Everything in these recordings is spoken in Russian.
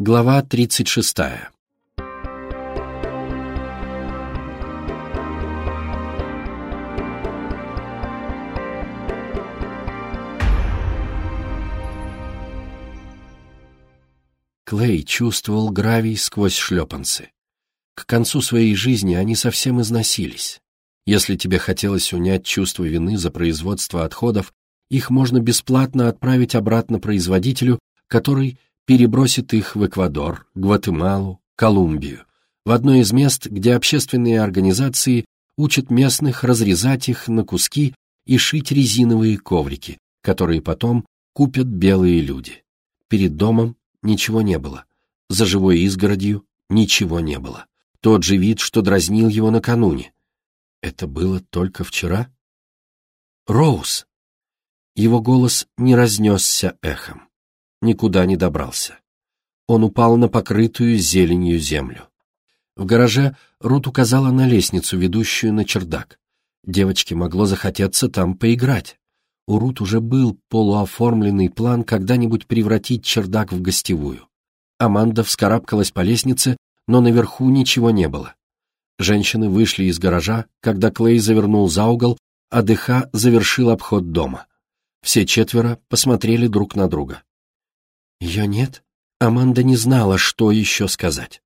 Глава 36. Клей чувствовал гравий сквозь шлепанцы. К концу своей жизни они совсем износились. Если тебе хотелось унять чувство вины за производство отходов, их можно бесплатно отправить обратно производителю, который перебросит их в Эквадор, Гватемалу, Колумбию, в одно из мест, где общественные организации учат местных разрезать их на куски и шить резиновые коврики, которые потом купят белые люди. Перед домом ничего не было, за живой изгородью ничего не было. Тот же вид, что дразнил его накануне. Это было только вчера? Роуз! Его голос не разнесся эхом, никуда не добрался. Он упал на покрытую зеленью землю. В гараже Рут указала на лестницу, ведущую на чердак. Девочке могло захотеться там поиграть. У Рут уже был полуоформленный план когда-нибудь превратить чердак в гостевую. Аманда вскарабкалась по лестнице, но наверху ничего не было. Женщины вышли из гаража, когда Клей завернул за угол, а ДХ завершил обход дома. Все четверо посмотрели друг на друга. Ее нет? Аманда не знала, что еще сказать.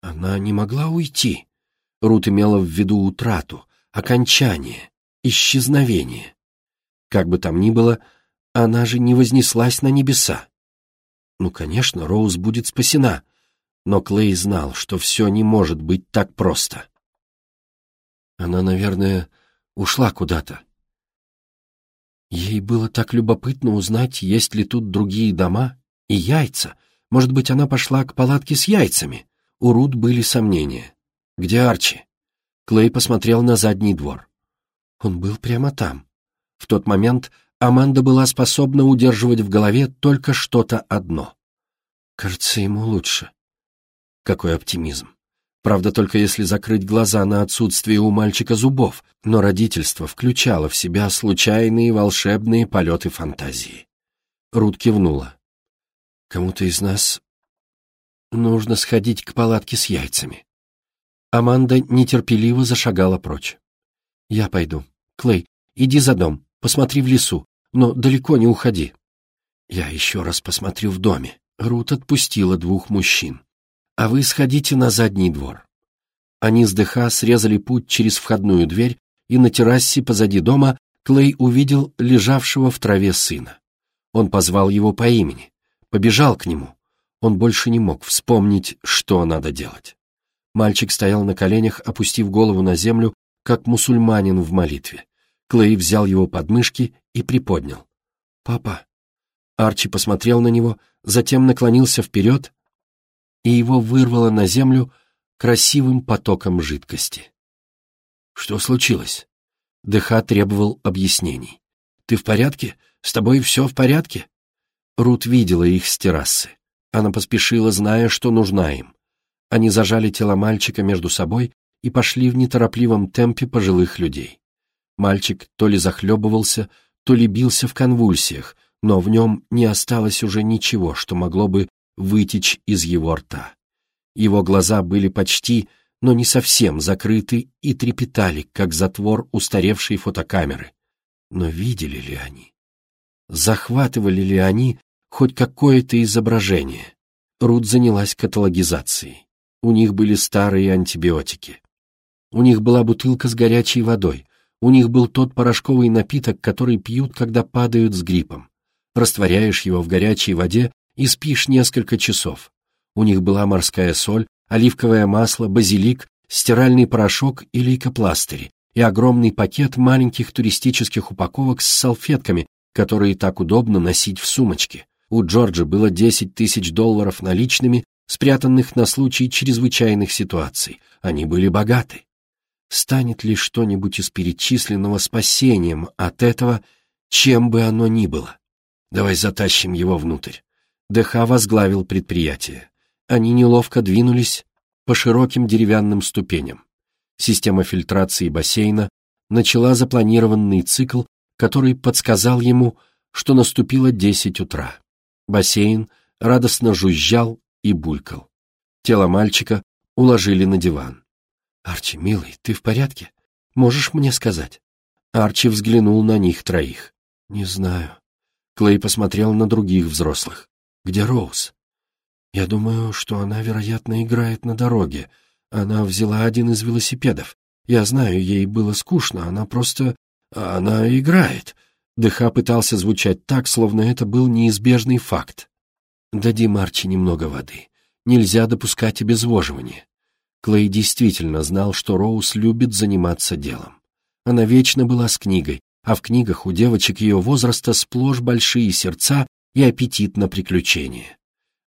Она не могла уйти. Рут имела в виду утрату, окончание, исчезновение. Как бы там ни было, она же не вознеслась на небеса. Ну, конечно, Роуз будет спасена, но Клей знал, что все не может быть так просто. Она, наверное, ушла куда-то. Ей было так любопытно узнать, есть ли тут другие дома и яйца. Может быть, она пошла к палатке с яйцами. У Рут были сомнения. Где Арчи? Клей посмотрел на задний двор. Он был прямо там. В тот момент Аманда была способна удерживать в голове только что-то одно. Кажется, ему лучше. Какой оптимизм. Правда, только если закрыть глаза на отсутствие у мальчика зубов, но родительство включало в себя случайные волшебные полеты фантазии. Рут кивнула. «Кому-то из нас нужно сходить к палатке с яйцами». Аманда нетерпеливо зашагала прочь. «Я пойду. Клей, иди за дом, посмотри в лесу, но далеко не уходи». «Я еще раз посмотрю в доме». Рут отпустила двух мужчин а вы сходите на задний двор». Они с ДХ срезали путь через входную дверь, и на террасе позади дома Клей увидел лежавшего в траве сына. Он позвал его по имени, побежал к нему. Он больше не мог вспомнить, что надо делать. Мальчик стоял на коленях, опустив голову на землю, как мусульманин в молитве. Клей взял его под мышки и приподнял. «Папа». Арчи посмотрел на него, затем наклонился вперед и его вырвало на землю красивым потоком жидкости. «Что случилось?» ДХ требовал объяснений. «Ты в порядке? С тобой все в порядке?» Рут видела их с террасы. Она поспешила, зная, что нужна им. Они зажали тело мальчика между собой и пошли в неторопливом темпе пожилых людей. Мальчик то ли захлебывался, то ли бился в конвульсиях, но в нем не осталось уже ничего, что могло бы вытечь из его рта. Его глаза были почти, но не совсем закрыты и трепетали, как затвор устаревшей фотокамеры. Но видели ли они? Захватывали ли они хоть какое-то изображение? Рут занялась каталогизацией. У них были старые антибиотики. У них была бутылка с горячей водой. У них был тот порошковый напиток, который пьют, когда падают с гриппом. Растворяешь его в горячей воде, и спишь несколько часов. У них была морская соль, оливковое масло, базилик, стиральный порошок и лейкопластыри, и огромный пакет маленьких туристических упаковок с салфетками, которые так удобно носить в сумочке. У Джорджа было 10 тысяч долларов наличными, спрятанных на случай чрезвычайных ситуаций. Они были богаты. Станет ли что-нибудь из перечисленного спасением от этого, чем бы оно ни было? Давай затащим его внутрь. ДХ возглавил предприятие. Они неловко двинулись по широким деревянным ступеням. Система фильтрации бассейна начала запланированный цикл, который подсказал ему, что наступило 10 утра. Бассейн радостно жужжал и булькал. Тело мальчика уложили на диван. «Арчи, милый, ты в порядке? Можешь мне сказать?» Арчи взглянул на них троих. «Не знаю». Клей посмотрел на других взрослых. «Где Роуз?» «Я думаю, что она, вероятно, играет на дороге. Она взяла один из велосипедов. Я знаю, ей было скучно, она просто... Она играет». ДХ пытался звучать так, словно это был неизбежный факт. «Дади Марчи немного воды. Нельзя допускать обезвоживания». Клей действительно знал, что Роуз любит заниматься делом. Она вечно была с книгой, а в книгах у девочек ее возраста сплошь большие сердца и аппетит на приключения.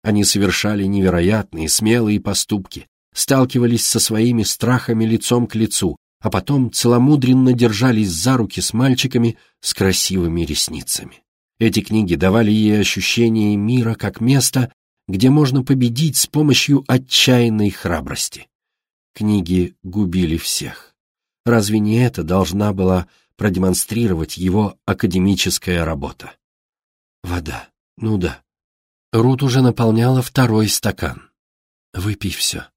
Они совершали невероятные, смелые поступки, сталкивались со своими страхами лицом к лицу, а потом целомудренно держались за руки с мальчиками с красивыми ресницами. Эти книги давали ей ощущение мира как места, где можно победить с помощью отчаянной храбрости. Книги губили всех. Разве не это должна была продемонстрировать его академическая работа? Вода. Ну да. Рут уже наполняла второй стакан. Выпей все.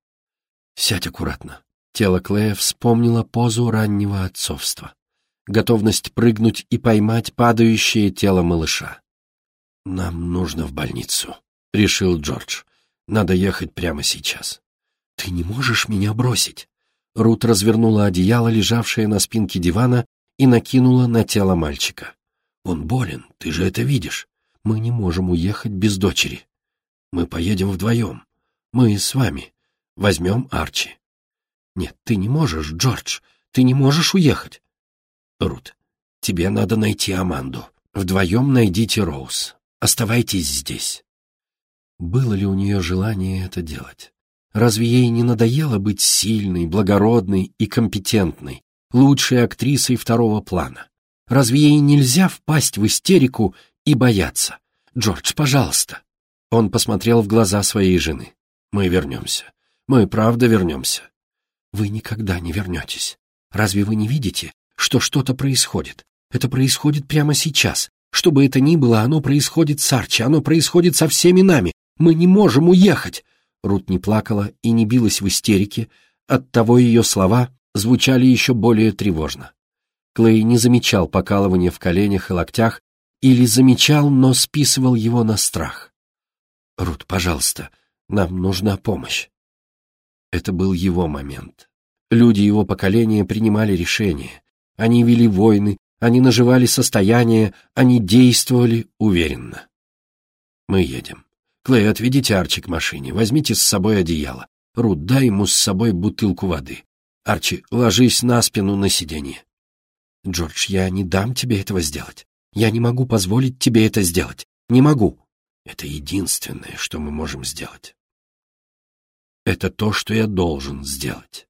Сядь аккуратно. Тело Клея вспомнило позу раннего отцовства. Готовность прыгнуть и поймать падающее тело малыша. «Нам нужно в больницу», — решил Джордж. «Надо ехать прямо сейчас». «Ты не можешь меня бросить?» Рут развернула одеяло, лежавшее на спинке дивана, и накинула на тело мальчика. «Он болен, ты же это видишь. Мы не можем уехать без дочери. Мы поедем вдвоем. Мы с вами. Возьмем Арчи». «Нет, ты не можешь, Джордж. Ты не можешь уехать». «Рут, тебе надо найти Аманду. Вдвоем найдите Роуз. Оставайтесь здесь». Было ли у нее желание это делать? Разве ей не надоело быть сильной, благородной и компетентной, лучшей актрисой второго плана? Разве ей нельзя впасть в истерику и бояться? Джордж, пожалуйста. Он посмотрел в глаза своей жены. Мы вернемся. Мы правда вернемся. Вы никогда не вернетесь. Разве вы не видите, что что-то происходит? Это происходит прямо сейчас. Что бы это ни было, оно происходит с Арчи, оно происходит со всеми нами. Мы не можем уехать. Рут не плакала и не билась в истерике, оттого ее слова звучали еще более тревожно. Клей не замечал покалывания в коленях и локтях, или замечал, но списывал его на страх. «Рут, пожалуйста, нам нужна помощь». Это был его момент. Люди его поколения принимали решения. Они вели войны, они наживали состояние, они действовали уверенно. «Мы едем». Клей, отведите Арчи к машине, возьмите с собой одеяло. Рут, дай ему с собой бутылку воды. Арчи, ложись на спину на сиденье. Джордж, я не дам тебе этого сделать. Я не могу позволить тебе это сделать. Не могу. Это единственное, что мы можем сделать. Это то, что я должен сделать.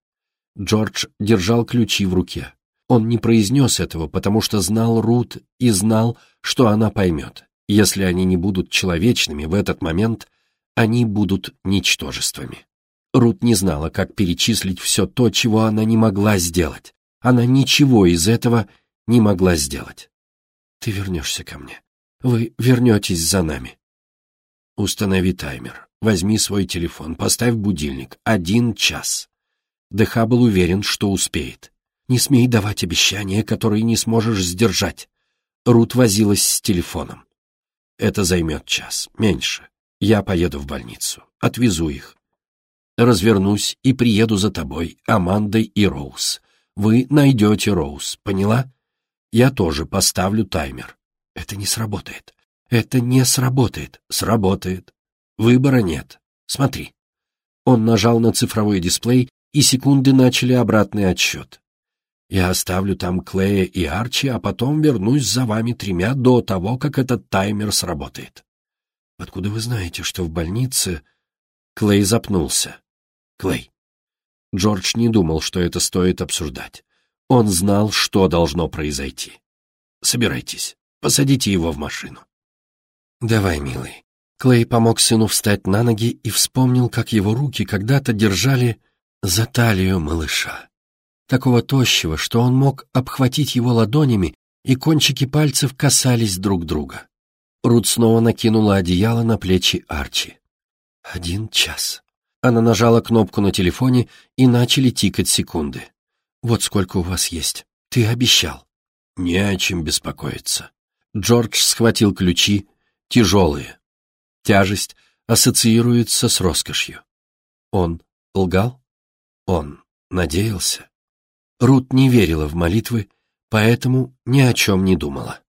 Джордж держал ключи в руке. Он не произнес этого, потому что знал Рут и знал, что она поймет. Если они не будут человечными в этот момент, они будут ничтожествами. Рут не знала, как перечислить все то, чего она не могла сделать. Она ничего из этого не могла сделать. «Ты вернешься ко мне. Вы вернетесь за нами». «Установи таймер. Возьми свой телефон, поставь будильник. Один час». ДХ был уверен, что успеет. «Не смей давать обещания, которые не сможешь сдержать». Рут возилась с телефоном. Это займет час, меньше. Я поеду в больницу, отвезу их. Развернусь и приеду за тобой, Амандой и Роуз. Вы найдете Роуз, поняла? Я тоже поставлю таймер. Это не сработает. Это не сработает. Сработает. Выбора нет. Смотри. Он нажал на цифровой дисплей, и секунды начали обратный отсчет. Я оставлю там Клея и Арчи, а потом вернусь за вами тремя до того, как этот таймер сработает. Откуда вы знаете, что в больнице... Клей запнулся. Клей. Джордж не думал, что это стоит обсуждать. Он знал, что должно произойти. Собирайтесь, посадите его в машину. Давай, милый. Клей помог сыну встать на ноги и вспомнил, как его руки когда-то держали за талию малыша такого тощего, что он мог обхватить его ладонями, и кончики пальцев касались друг друга. Рут снова накинула одеяло на плечи Арчи. Один час. Она нажала кнопку на телефоне, и начали тикать секунды. Вот сколько у вас есть. Ты обещал. Не о чем беспокоиться. Джордж схватил ключи, тяжелые. Тяжесть ассоциируется с роскошью. Он лгал? Он надеялся? Рут не верила в молитвы, поэтому ни о чем не думала.